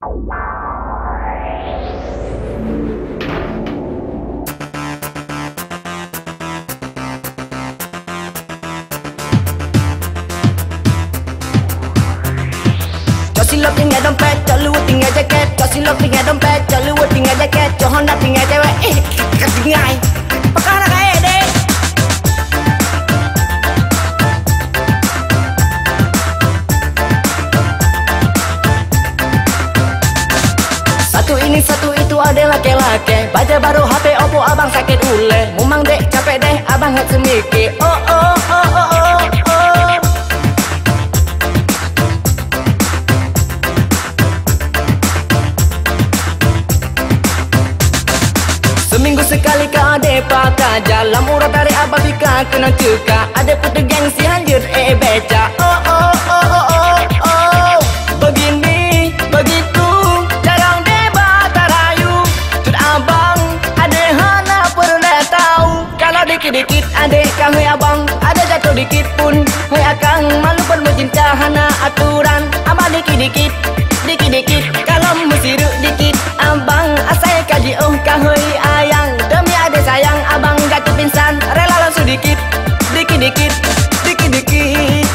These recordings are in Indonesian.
Cho xin lỗi những ngày đông pet, cho lưu tình ngày Satu itu ada laki-laki Baca baru HP Oppo abang sakit ule. Mumang dek capek deh abang nggak semikir Oh oh oh oh oh oh. Seminggu sekali kau ada pakai Jalan murah dari abang bika kena cuka. Ada putih gengsi hancur eh beca. Oh oh oh dikit pun Hei akang malu pun mencinta hana aturan. Abang dikit-dikit, dikit-dikit Kalau mesiruk dikit. Abang asal kaji oh kahoi ayang Demi adik sayang abang jatuh pingsan. Rela langsung dikit, dikit-dikit, dikit-dikit.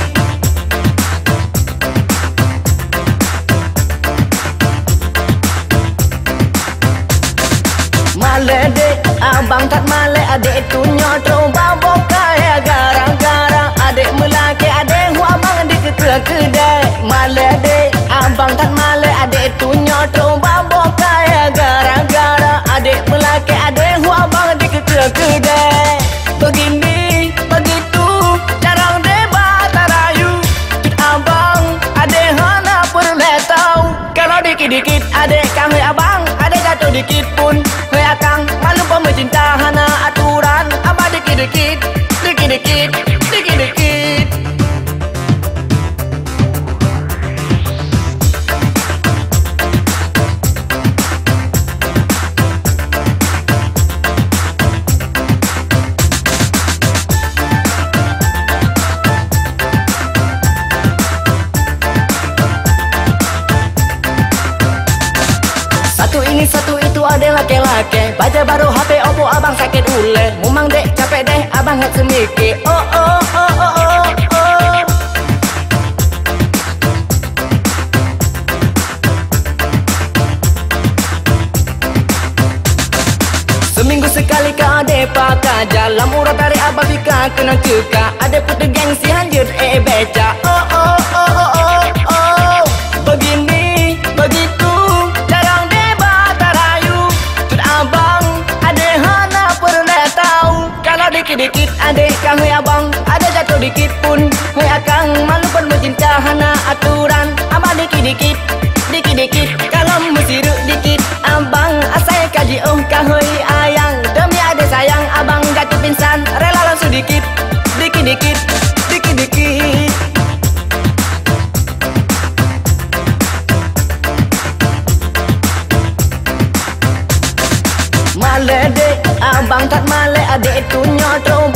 Male dek, abang tak male Adik itu nyotro babok Adik jatuh dikit pun. Hei akang malu pun mencinta hana aturan Abang dikit-dikit, dikit-dikit, dikit-dikit. Satu ini satu itu ada laki-laki. Baca baru HP Oppo abang sakit ule Mumang dek capek deh abang nggak semikir. Oh oh oh oh oh oh. Seminggu sekali kau ada pakai Jalan murah dari abang bika. Kena cuka. Ada putih gengsi hancur eh beca dikit pun. Hei akang malu pun mencinta hana aturan. Abang dikit-dikit, dikit-dikit. Kalau mesiruk dikit Abang asal kaji oh kahoi ayang. Demi adik sayang abang jatuh pingsan. Rela langsung dikit, dikit-dikit, dikit-dikit. Male dek, abang tak male Adik itu nyotro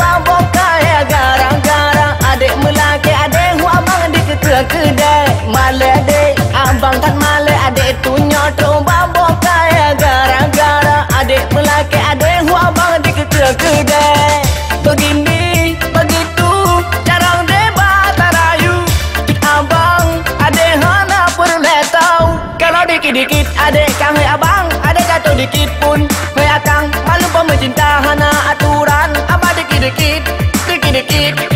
Angkat male adik tu nyotro babo kaya gara-gara. Adik melake adik hua bang adik ketua kedai Begini, begitu, jarang debat rayu abang, adik hana perlu tahu. Kalau dikit-dikit adik kami abang, adik jatuh dikit pun Meakang malu pemecinta hana aturan. Apa dikit-dikit, dikit-dikit.